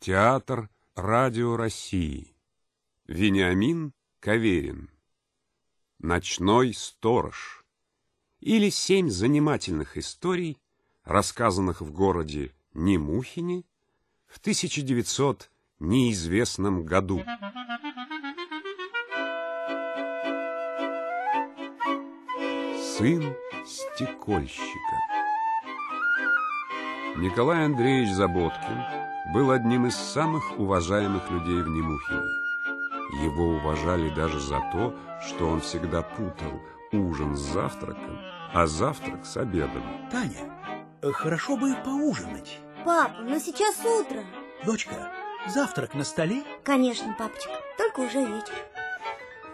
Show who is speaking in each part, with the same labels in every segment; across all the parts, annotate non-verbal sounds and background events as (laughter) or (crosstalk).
Speaker 1: Театр радио России. Вениамин Каверин. Ночной сторож. Или семь занимательных историй, рассказанных в городе Немухине в 1900 неизвестном году. Сын стекольщика. Николай Андреевич Заботкин был одним из самых уважаемых людей в Немухине. Его уважали даже за то, что он всегда путал ужин с завтраком, а завтрак с обедом.
Speaker 2: Таня, хорошо бы поужинать.
Speaker 3: Папа, но сейчас утро.
Speaker 2: Дочка, завтрак на столе?
Speaker 3: Конечно, папочка, только уже вечер.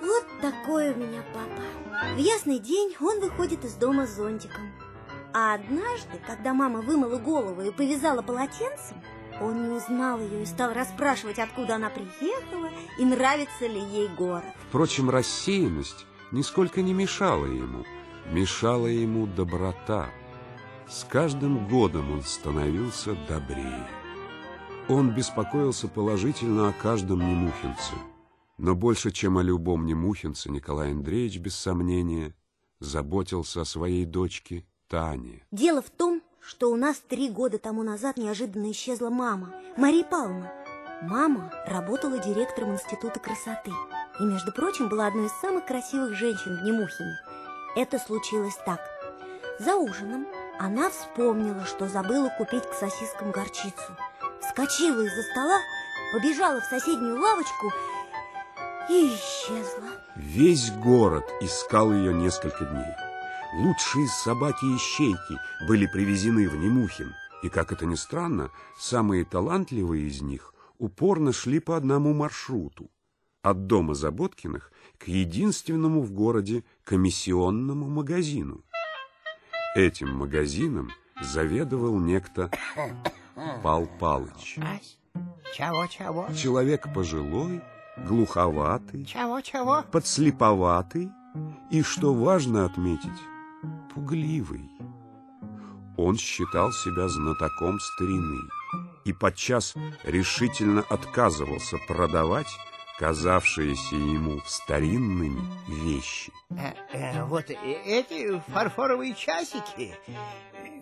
Speaker 3: Вот такой у меня папа. В ясный день он выходит из дома с зонтиком. А однажды, когда мама вымыла голову и повязала полотенцем, он не узнал ее и стал расспрашивать, откуда она приехала и нравится ли ей город.
Speaker 1: Впрочем, рассеянность нисколько не мешала ему. Мешала ему доброта. С каждым годом он становился добрее. Он беспокоился положительно о каждом немухинце. Но больше, чем о любом немухинце, Николай Андреевич, без сомнения, заботился о своей дочке Тане.
Speaker 3: Дело в том, что у нас три года тому назад неожиданно исчезла мама, Мария Павловна. Мама работала директором Института красоты и, между прочим, была одной из самых красивых женщин в Немухине. Это случилось так. За ужином она вспомнила, что забыла купить к сосискам горчицу. Вскочила из-за стола, побежала в соседнюю лавочку и исчезла.
Speaker 1: Весь город искал ее несколько дней. Лучшие собаки и щейки были привезены в Немухин, и, как это ни странно, самые талантливые из них упорно шли по одному маршруту от дома Заботкиных к единственному в городе комиссионному магазину. Этим магазином заведовал некто (coughs) Пал Палыч.
Speaker 4: Чего-чего?
Speaker 1: Человек пожилой, глуховатый,
Speaker 4: Чего-чего?
Speaker 1: подслеповатый и, что важно отметить, пугливый. Он считал себя знатоком старины и подчас решительно отказывался продавать казавшиеся ему старинными вещи.
Speaker 4: Э, э, вот эти фарфоровые часики,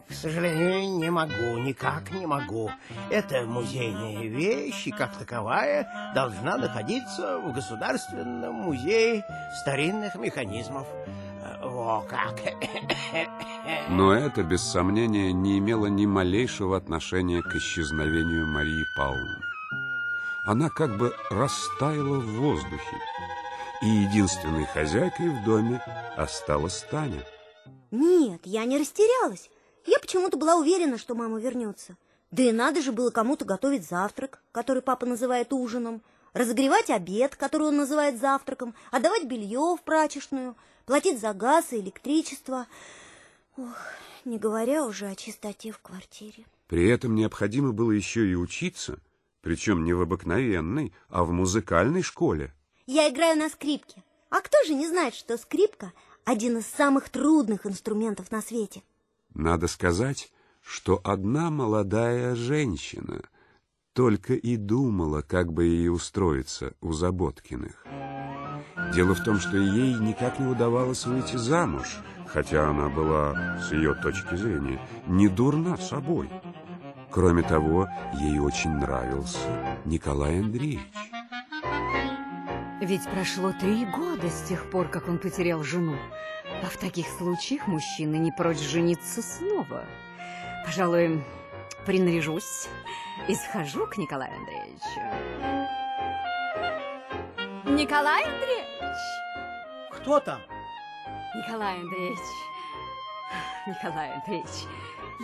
Speaker 4: к сожалению, не могу, никак не могу. Это музейная вещь, как таковая должна находиться в Государственном музее старинных механизмов. Во как!
Speaker 1: Но (laughs) это, без сомнения, не имело ни малейшего отношения к исчезновению Марии Павловны. Она как бы растаяла в воздухе, и единственной хозяйкой в доме осталась Таня.
Speaker 3: Нет, я не растерялась. Я почему-то была уверена, что мама вернется. Да и надо же было кому-то готовить завтрак, который папа называет ужином, разогревать обед, который он называет завтраком, отдавать белье в прачечную, платить за газ и электричество. Ох, не говоря уже о чистоте в квартире.
Speaker 1: При этом необходимо было еще и учиться, причем не в обыкновенной, а в музыкальной школе.
Speaker 3: Я играю на скрипке. А кто же не знает, что скрипка – один из самых трудных инструментов на свете?
Speaker 1: Надо сказать, что одна молодая женщина только и думала, как бы ей устроиться у Заботкиных. Дело в том, что ей никак не удавалось выйти замуж, хотя она была, с ее точки зрения, не дурна собой. Кроме того, ей очень нравился Николай Андреевич.
Speaker 5: Ведь прошло три года с тех пор, как он потерял жену. А в таких случаях мужчины не прочь жениться снова. Пожалуй, принаряжусь и схожу к Николаю Андреевичу. Николай Андреевич!
Speaker 2: Кто там?
Speaker 5: Николай Андреевич! Николай Андреевич,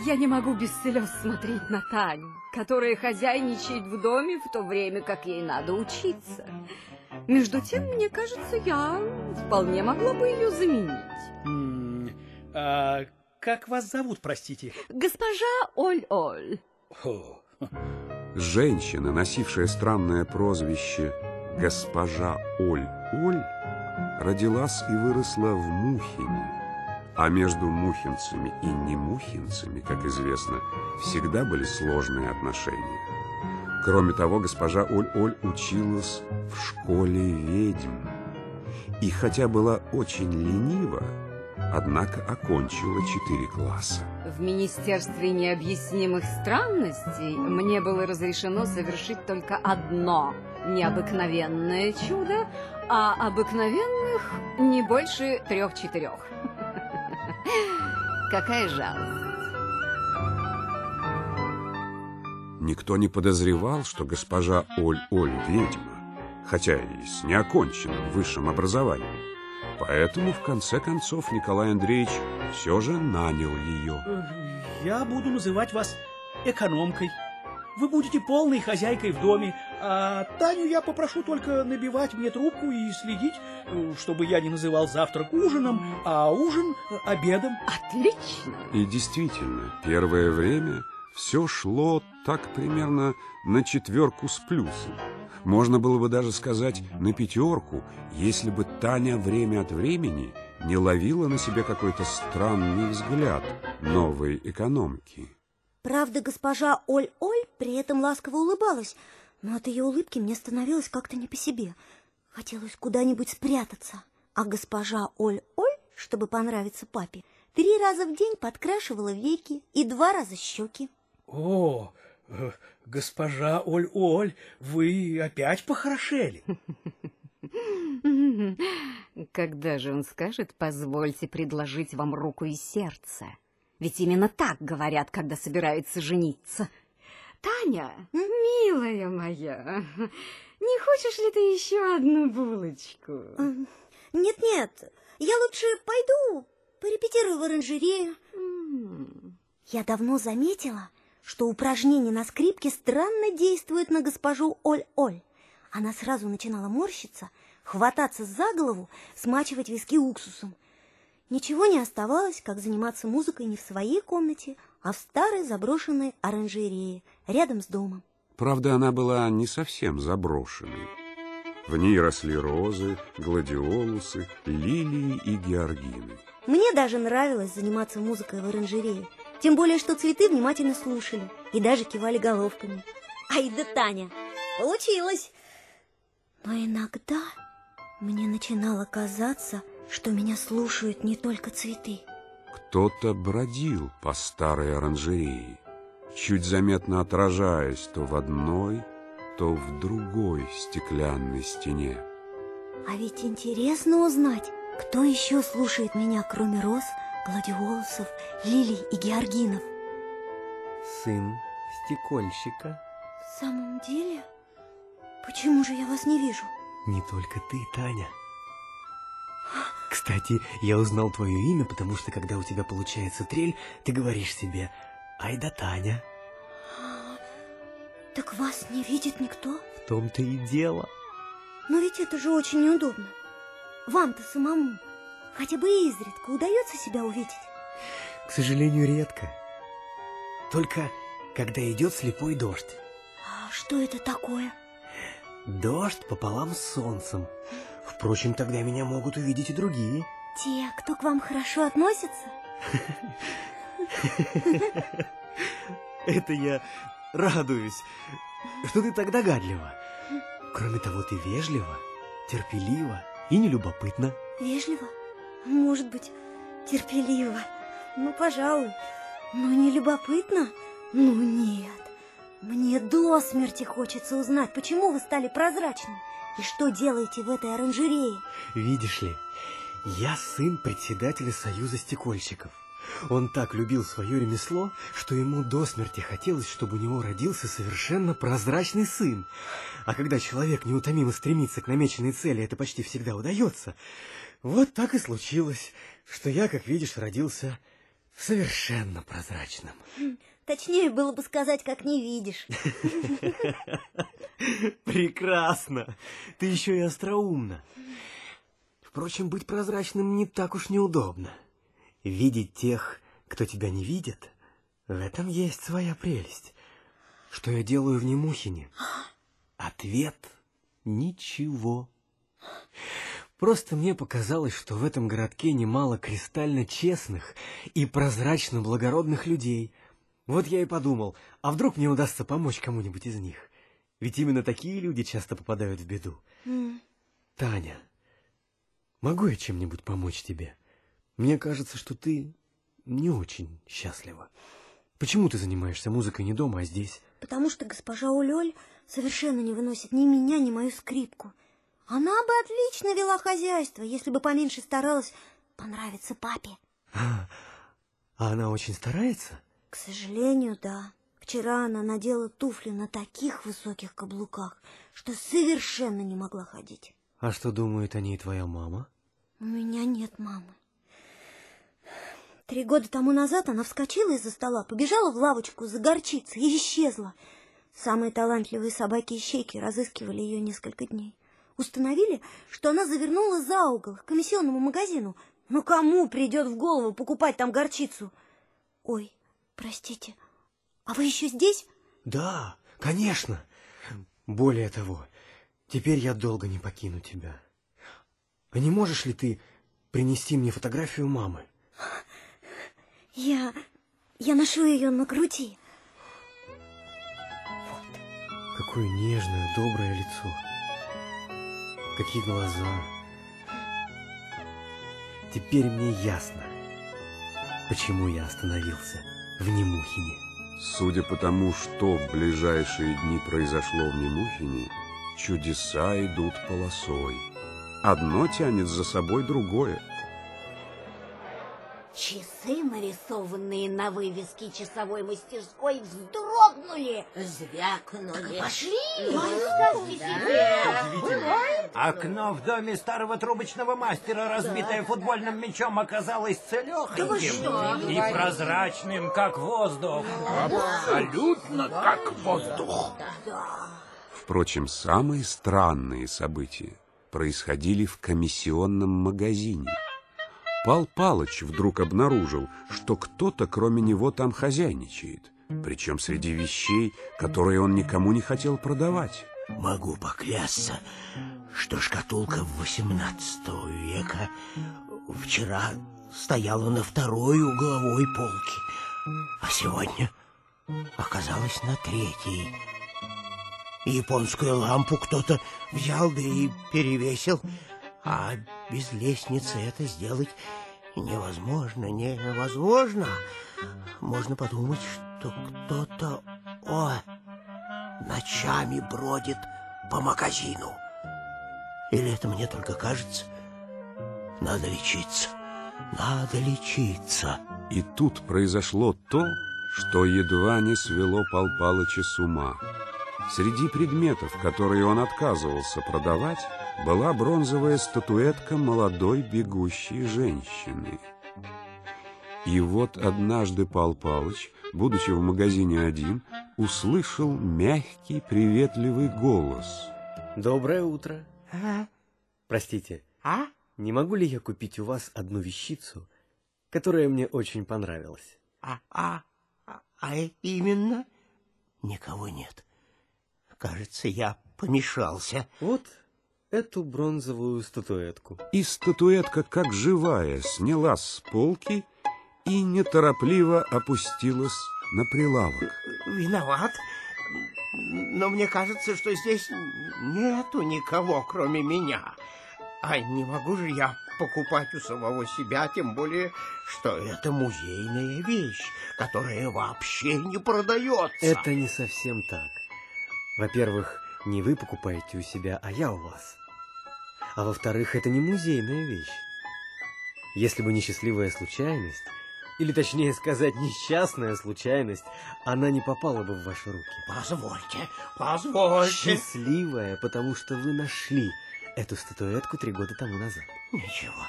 Speaker 5: я не могу без слез смотреть на Таню, которая хозяйничает в доме в то время, как ей надо учиться. Между тем, мне кажется, я вполне могла бы ее заменить.
Speaker 2: А как вас зовут, простите?
Speaker 5: Госпожа Оль-Оль.
Speaker 1: Женщина, носившая странное прозвище «Госпожа Оль-Оль», родилась и выросла в Мухине. А между мухинцами и немухинцами, как известно, всегда были сложные отношения. Кроме того, госпожа Оль-Оль училась в школе ведьм. И хотя была очень ленива, однако окончила четыре класса.
Speaker 5: В Министерстве необъяснимых странностей мне было разрешено совершить только одно необыкновенное чудо, а обыкновенных не больше трех-четырех. (laughs) Какая жалость.
Speaker 1: Никто не подозревал, что госпожа Оль-Оль ведьма, хотя и с неоконченным высшим образованием. Поэтому, в конце концов, Николай Андреевич все же нанял ее.
Speaker 2: Я буду называть вас экономкой. Вы будете полной хозяйкой в доме, а Таню я попрошу только набивать мне трубку и следить, чтобы я не называл завтрак ужином, а ужин обедом.
Speaker 5: Отлично.
Speaker 1: И действительно, первое время все шло так примерно на четверку с плюсом. Можно было бы даже сказать на пятерку, если бы Таня время от времени не ловила на себе какой-то странный взгляд новой экономки.
Speaker 3: Правда, госпожа Оль-Оль при этом ласково улыбалась, но от ее улыбки мне становилось как-то не по себе. Хотелось куда-нибудь спрятаться. А госпожа Оль-Оль, чтобы понравиться папе, три раза в день подкрашивала веки и два раза щеки.
Speaker 2: О, э, госпожа Оль-Оль, вы опять похорошели. (laughs)
Speaker 5: Когда же он скажет, позвольте предложить вам руку и сердце? Ведь именно так говорят, когда собираются жениться. Таня, милая моя, не хочешь ли ты еще одну булочку?
Speaker 3: Нет-нет, я лучше пойду порепетирую в оранжерее. Я давно заметила, что упражнение на скрипке странно действует на госпожу Оль-Оль. Она сразу начинала морщиться, хвататься за голову, смачивать виски уксусом. Ничего не оставалось, как заниматься музыкой не в своей комнате, а в старой заброшенной оранжерее, рядом с домом.
Speaker 1: Правда, она была не совсем заброшенной. В ней росли розы, гладиолусы, лилии и георгины.
Speaker 3: Мне даже нравилось заниматься музыкой в оранжерее, тем более, что цветы внимательно слушали и даже кивали головками. Ай да Таня, получилось! Но иногда мне начинало казаться, что меня слушают не только цветы.
Speaker 1: Кто-то бродил по старой оранжерее, чуть заметно отражаясь то в одной, то в другой стеклянной стене.
Speaker 3: А ведь интересно узнать, кто еще слушает меня, кроме роз, гладиолусов, лилий и георгинов.
Speaker 4: Сын стекольщика.
Speaker 3: В самом деле? Почему же я вас не вижу?
Speaker 6: Не только ты, Таня. Кстати, я узнал твое имя, потому что когда у тебя получается трель, ты говоришь себе «Ай да Таня».
Speaker 3: Так вас не видит никто?
Speaker 6: В том-то и дело.
Speaker 3: Но ведь это же очень неудобно. Вам-то самому хотя бы изредка удается себя увидеть?
Speaker 6: К сожалению, редко. Только когда идет слепой дождь.
Speaker 3: А что это такое?
Speaker 6: Дождь пополам с солнцем. Впрочем, тогда меня могут увидеть и другие.
Speaker 3: Те, кто к вам хорошо относится?
Speaker 6: Это я радуюсь, что ты так догадлива. Кроме того, ты вежлива, терпелива и нелюбопытна.
Speaker 3: Вежливо? Может быть, терпеливо. Ну, пожалуй. Но не любопытно? Ну, нет. Мне до смерти хочется узнать, почему вы стали прозрачным. И что делаете в этой оранжерее?
Speaker 6: Видишь ли, я сын председателя Союза стекольщиков. Он так любил свое ремесло, что ему до смерти хотелось, чтобы у него родился совершенно прозрачный сын. А когда человек неутомимо стремится к намеченной цели, это почти всегда удается. Вот так и случилось, что я, как видишь, родился совершенно прозрачным.
Speaker 3: Точнее было бы сказать, как не видишь. (laughs)
Speaker 6: Прекрасно. Ты еще и остроумна. Впрочем, быть прозрачным не так уж неудобно. Видеть тех, кто тебя не видит, в этом есть своя прелесть. Что я делаю в Немухине? Ответ — ничего. Просто мне показалось, что в этом городке немало кристально честных и прозрачно благородных людей. Вот я и подумал, а вдруг мне удастся помочь кому-нибудь из них? Ведь именно такие люди часто попадают в беду. Таня, могу я чем-нибудь помочь тебе? Мне кажется, что ты не очень счастлива. Почему ты занимаешься музыкой не дома, а здесь?
Speaker 3: Потому что госпожа Улёль совершенно не выносит ни меня, ни мою скрипку. Она бы отлично вела хозяйство, если бы поменьше старалась понравиться папе.
Speaker 6: А, она очень старается?
Speaker 3: К сожалению, да. Вчера она надела туфли на таких высоких каблуках, что совершенно не могла ходить.
Speaker 6: А что думает о ней твоя мама?
Speaker 3: У меня нет мамы. Три года тому назад она вскочила из-за стола, побежала в лавочку за горчицей и исчезла. Самые талантливые собаки-ищейки разыскивали ее несколько дней. Установили, что она завернула за угол к комиссионному магазину. Но кому придет в голову покупать там горчицу? Ой, простите, а вы еще здесь?
Speaker 6: Да, конечно. Более того, теперь я долго не покину тебя. А не можешь ли ты принести мне фотографию мамы?
Speaker 3: Я... я ношу ее на груди.
Speaker 6: Вот. Какое нежное, доброе лицо. Какие глаза. Теперь мне ясно, почему я остановился в Немухине.
Speaker 1: Судя по тому, что в ближайшие дни произошло в Немухине, чудеса идут полосой. Одно тянет за собой другое.
Speaker 7: Часы, нарисованные на вывеске часовой мастерской, вздрогнули, звякнули. Пошли!
Speaker 4: Окно в доме старого трубочного мастера, разбитое футбольным мячом, оказалось целехоньким и прозрачным, как воздух.
Speaker 1: Абсолютно как воздух. Впрочем, самые странные события происходили в комиссионном магазине. Пал Палыч вдруг обнаружил, что кто-то кроме него там хозяйничает, причем среди вещей, которые он никому не хотел продавать.
Speaker 4: Могу поклясться, что шкатулка XVIII века вчера стояла на второй угловой полке, а сегодня оказалась на третьей. Японскую лампу кто-то взял да и перевесил, а без лестницы это сделать невозможно, невозможно. Можно подумать, что кто-то, о, ночами бродит по магазину. Или это мне только кажется? Надо лечиться, надо лечиться.
Speaker 1: И тут произошло то, что едва не свело Пал Палыча с ума. Среди предметов, которые он отказывался продавать, была бронзовая статуэтка молодой бегущей женщины. И вот однажды Пал Палыч, будучи в магазине один, услышал мягкий, приветливый голос.
Speaker 6: Доброе утро.
Speaker 4: А?
Speaker 6: Простите,
Speaker 4: А?
Speaker 6: не могу ли я купить у вас одну вещицу, которая мне очень понравилась?
Speaker 4: А, а, а, а именно? Никого нет. Кажется, я помешался.
Speaker 6: Вот эту бронзовую статуэтку.
Speaker 1: И статуэтка, как живая, снялась с полки и неторопливо опустилась на прилавок.
Speaker 4: Виноват. Но мне кажется, что здесь нету никого, кроме меня. А не могу же я покупать у самого себя, тем более, что это музейная вещь, которая вообще не продается.
Speaker 6: Это не совсем так. Во-первых, не вы покупаете у себя, а я у вас. А во-вторых, это не музейная вещь. Если бы не счастливая случайность, или точнее сказать, несчастная случайность, она не попала бы в ваши руки.
Speaker 4: Позвольте, позвольте.
Speaker 6: Счастливая, потому что вы нашли эту статуэтку три года тому назад.
Speaker 4: Ничего,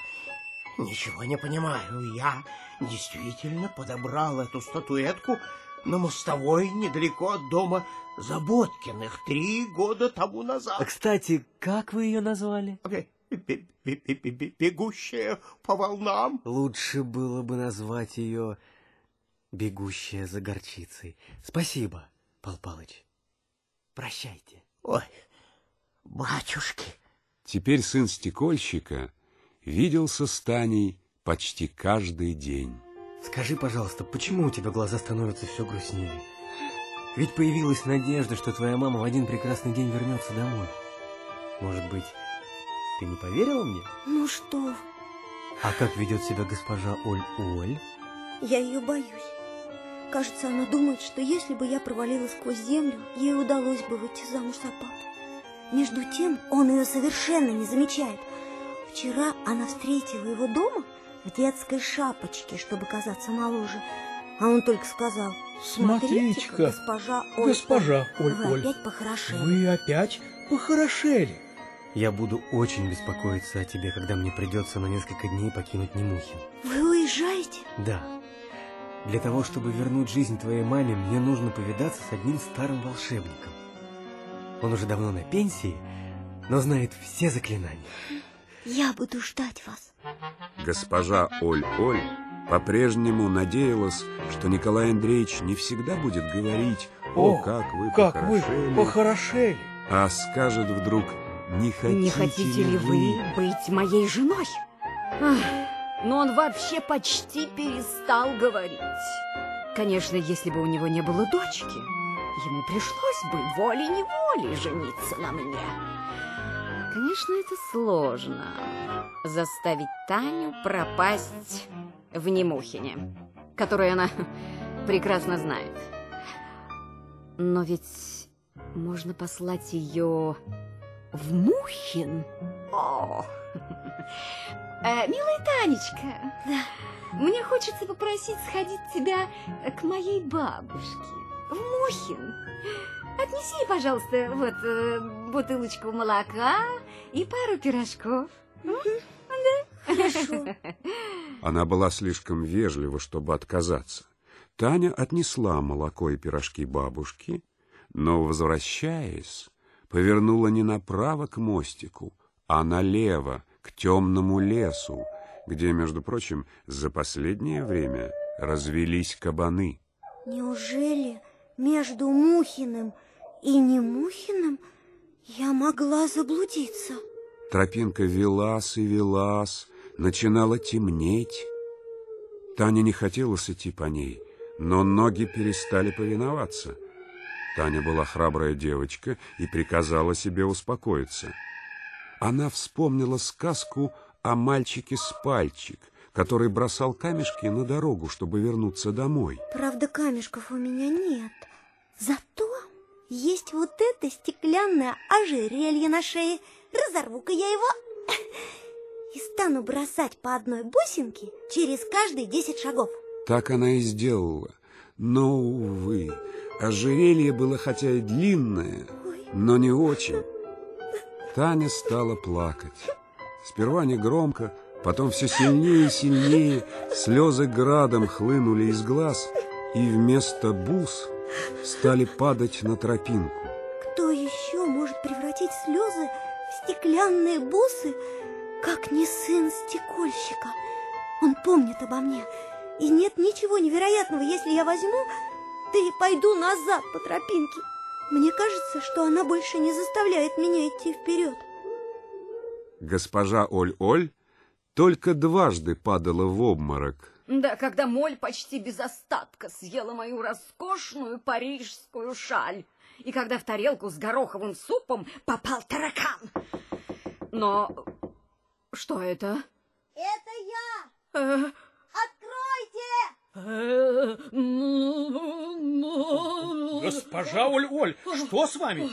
Speaker 4: ничего не понимаю. Я действительно подобрал эту статуэтку на мостовой недалеко от дома Заботкиных три года тому
Speaker 6: А,
Speaker 4: назад.
Speaker 6: кстати, как вы ее назвали?
Speaker 4: Бе- бе- бе- бе- бе- Бегущая по волнам.
Speaker 6: Лучше было бы назвать ее «Бегущая за горчицей». Спасибо, Пал Палыч. Прощайте.
Speaker 4: Ой, батюшки.
Speaker 1: Теперь сын стекольщика виделся с Таней почти каждый день.
Speaker 6: Скажи, пожалуйста, почему у тебя глаза становятся все грустнее? Ведь появилась надежда, что твоя мама в один прекрасный день вернется домой. Может быть, ты не поверила мне?
Speaker 3: Ну что
Speaker 6: А как ведет себя госпожа Оль-Оль?
Speaker 3: я ее боюсь. Кажется, она думает, что если бы я провалилась сквозь землю, ей удалось бы выйти замуж за папу. Между тем, он ее совершенно не замечает. Вчера она встретила его дома в детской шапочке, чтобы казаться моложе. А он только сказал,
Speaker 2: Смотрите-ка,
Speaker 3: госпожа Оль,
Speaker 2: госпожа
Speaker 3: вы
Speaker 2: Оль-Оль,
Speaker 3: опять похорошели.
Speaker 2: Вы опять похорошели.
Speaker 6: Я буду очень беспокоиться о тебе, когда мне придется на несколько дней покинуть Немухин.
Speaker 3: Вы уезжаете?
Speaker 6: Да. Для того, чтобы вернуть жизнь твоей маме, мне нужно повидаться с одним старым волшебником. Он уже давно на пенсии, но знает все заклинания.
Speaker 3: Я буду ждать вас.
Speaker 1: Госпожа Оль-Оль по-прежнему надеялась, что Николай Андреевич не всегда будет говорить «О, как вы
Speaker 2: как
Speaker 1: похорошели»,
Speaker 2: вы похорошели.
Speaker 1: а скажет вдруг «Не хотите,
Speaker 5: Не хотите ли вы быть моей женой? Ах, но он вообще почти перестал говорить. Конечно, если бы у него не было дочки, ему пришлось бы волей-неволей жениться на мне. Конечно, это сложно. Заставить Таню пропасть в Немухине, которую она (laughs) прекрасно знает. Но ведь можно послать ее в Мухин. О! Э, милая Танечка,
Speaker 3: Да.
Speaker 5: мне хочется попросить сходить тебя к моей бабушке в Мухин. Отнеси, ей, пожалуйста, вот э, бутылочку молока и пару пирожков.
Speaker 3: Хорошо.
Speaker 1: Она была слишком вежлива, чтобы отказаться. Таня отнесла молоко и пирожки бабушке, но, возвращаясь, повернула не направо к мостику, а налево, к темному лесу, где, между прочим, за последнее время развелись кабаны.
Speaker 3: Неужели между Мухиным и Немухиным я могла заблудиться?
Speaker 1: Тропинка велась и велась, начинала темнеть. Таня не хотела идти по ней, но ноги перестали повиноваться. Таня была храбрая девочка и приказала себе успокоиться. Она вспомнила сказку о мальчике с пальчик, который бросал камешки на дорогу, чтобы вернуться домой.
Speaker 3: Правда, камешков у меня нет. Зато есть вот это стеклянное ожерелье на шее. Разорву-ка я его (laughs) и стану бросать по одной бусинке через каждые десять шагов.
Speaker 1: Так она и сделала. Но, увы, ожерелье было хотя и длинное, но не очень. Таня стала плакать. Сперва негромко, потом все сильнее и сильнее. Слезы градом хлынули из глаз, и вместо бус стали падать на тропинку.
Speaker 3: Кто еще может превратить слезы в стеклянные бусы, как не сын стекольщика? Он помнит обо мне. И нет ничего невероятного, если я возьму, да и пойду назад по тропинке. Мне кажется, что она больше не заставляет меня идти вперед.
Speaker 1: Госпожа Оль-Оль только дважды падала в обморок.
Speaker 5: Да, когда моль почти без остатка съела мою роскошную парижскую шаль, и когда в тарелку с гороховым супом попал таракан. Но что это?
Speaker 3: Это я!
Speaker 5: Э,
Speaker 3: Откройте!
Speaker 5: э, ну, ну,
Speaker 2: Госпожа Оль-Оль, что с вами?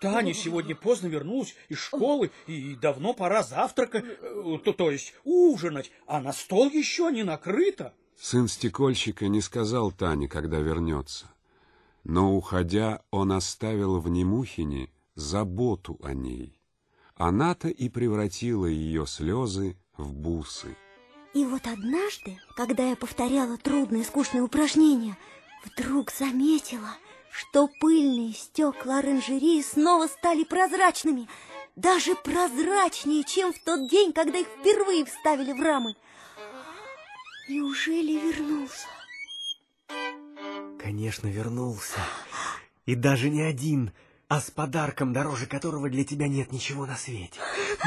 Speaker 2: Таня сегодня поздно вернулась из школы, и давно пора завтракать, э, то, то есть ужинать, а на стол еще не накрыто.
Speaker 1: Сын стекольщика не сказал Тане, когда вернется. Но, уходя, он оставил в Немухине заботу о ней. Она-то и превратила ее слезы в бусы.
Speaker 3: И вот однажды, когда я повторяла трудные скучные упражнения, вдруг заметила, что пыльные стекла оранжереи снова стали прозрачными, даже прозрачнее, чем в тот день, когда их впервые вставили в рамы. Неужели вернулся?
Speaker 6: Конечно, вернулся. И даже не один, а с подарком, дороже которого для тебя нет ничего на свете.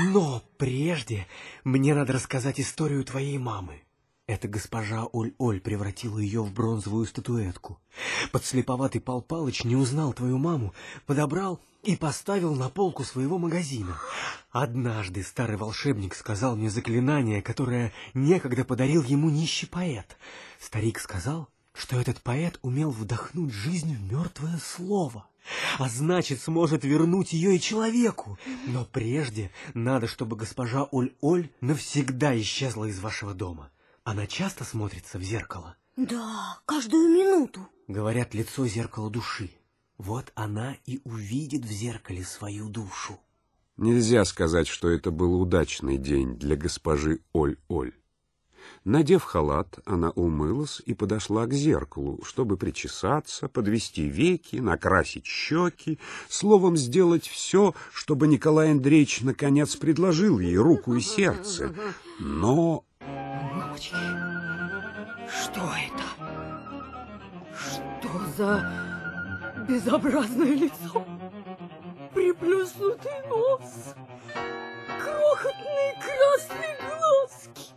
Speaker 6: Но прежде мне надо рассказать историю твоей мамы. Это госпожа Оль-Оль превратила ее в бронзовую статуэтку. Подслеповатый Пал Палыч не узнал твою маму, подобрал и поставил на полку своего магазина. Однажды старый волшебник сказал мне заклинание, которое некогда подарил ему нищий поэт. Старик сказал, что этот поэт умел вдохнуть жизнь в мертвое слово, а значит, сможет вернуть ее и человеку. Но прежде надо, чтобы госпожа Оль-Оль навсегда исчезла из вашего дома. Она часто смотрится в зеркало?
Speaker 3: Да, каждую минуту.
Speaker 6: Говорят, лицо зеркало души. Вот она и увидит в зеркале свою душу.
Speaker 1: Нельзя сказать, что это был удачный день для госпожи Оль-Оль. Надев халат, она умылась и подошла к зеркалу, чтобы причесаться, подвести веки, накрасить щеки, словом, сделать все, чтобы Николай Андреевич наконец предложил ей руку и сердце. Но...
Speaker 5: Мамочки, что это? Что за безобразное лицо? Приплюснутый нос, крохотные красные глазки.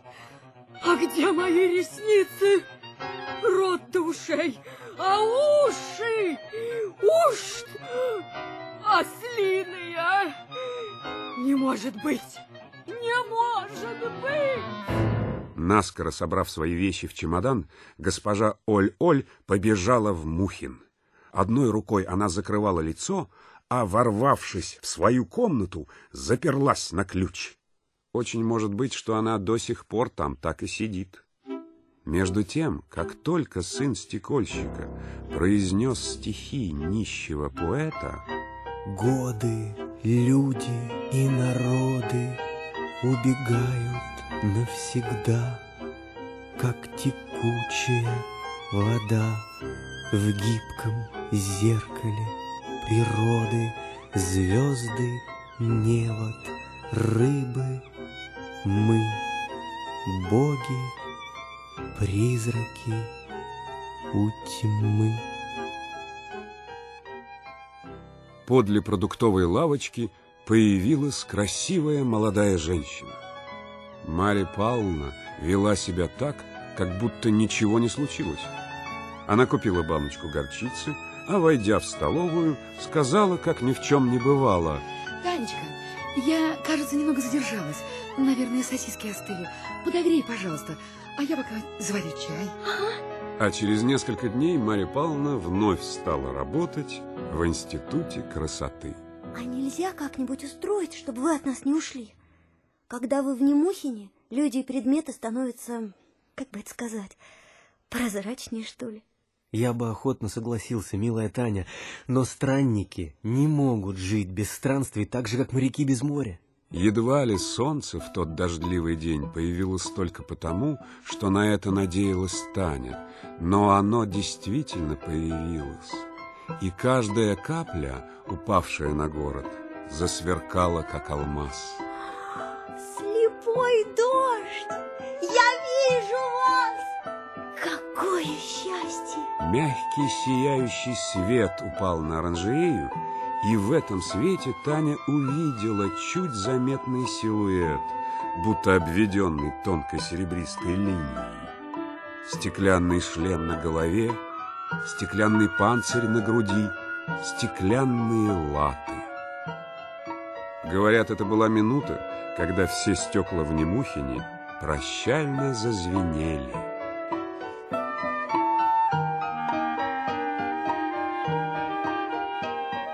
Speaker 5: А где мои ресницы? Рот до ушей, а уши, уж ослиные. Не может быть, не может быть!
Speaker 1: Наскоро собрав свои вещи в чемодан, госпожа Оль-Оль побежала в Мухин. Одной рукой она закрывала лицо, а, ворвавшись в свою комнату, заперлась на ключ. Очень может быть, что она до сих пор там так и сидит. Между тем, как только сын стекольщика произнес стихи нищего поэта,
Speaker 6: Годы, люди и народы убегают навсегда, как текучая вода в гибком зеркале природы, звезды, невод, рыбы, мы, боги, призраки у тьмы.
Speaker 1: подле продуктовой лавочки появилась красивая молодая женщина. Марья Павловна вела себя так, как будто ничего не случилось. Она купила баночку горчицы, а, войдя в столовую, сказала, как ни в чем не бывало.
Speaker 8: Танечка, я, кажется, немного задержалась. Наверное, сосиски остыли. Подогрей, пожалуйста, а я пока заварю чай.
Speaker 1: А через несколько дней Марья Павловна вновь стала работать в Институте красоты.
Speaker 3: А нельзя как-нибудь устроить, чтобы вы от нас не ушли? Когда вы в Немухине, люди и предметы становятся, как бы это сказать, прозрачнее, что ли?
Speaker 6: Я бы охотно согласился, милая Таня, но странники не могут жить без странствий так же, как моряки без моря.
Speaker 1: Едва ли солнце в тот дождливый день появилось только потому, что на это надеялась Таня, но оно действительно появилось. И каждая капля, упавшая на город, засверкала, как алмаз.
Speaker 3: Слепой дождь! Я вижу вас! Какое счастье!
Speaker 1: Мягкий сияющий свет упал на оранжерею, и в этом свете Таня увидела чуть заметный силуэт, будто обведенный тонкой серебристой линией. Стеклянный шлем на голове, стеклянный панцирь на груди, стеклянные латы. Говорят, это была минута, когда все стекла в Немухине прощально зазвенели.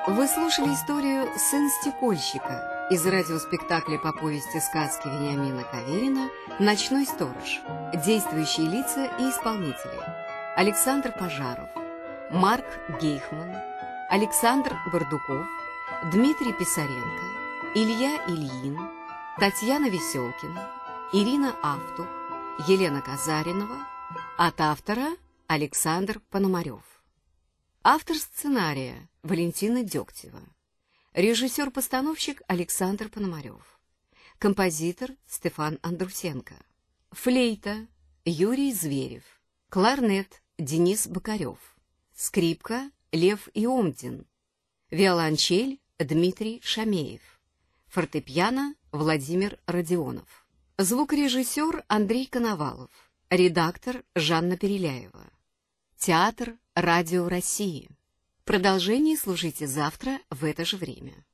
Speaker 5: Вы слушали историю «Сын стекольщика» из радиоспектакля по повести сказки Вениамина Каверина «Ночной сторож». Действующие лица и исполнители. Александр Пожаров, Марк Гейхман, Александр Бардуков, Дмитрий Писаренко, Илья Ильин, Татьяна Веселкина, Ирина Автух, Елена Казаринова, от автора Александр Пономарев. Автор сценария Валентина Дегтева. Режиссер-постановщик Александр Пономарев. Композитор Стефан Андрусенко. Флейта Юрий Зверев. Кларнет Денис Бокарев. Скрипка Лев Иомдин. Виолончель Дмитрий Шамеев. Фортепиано Владимир Родионов. Звукорежиссер Андрей Коновалов. Редактор Жанна Переляева. Театр Радио России. Продолжение слушайте завтра в это же время.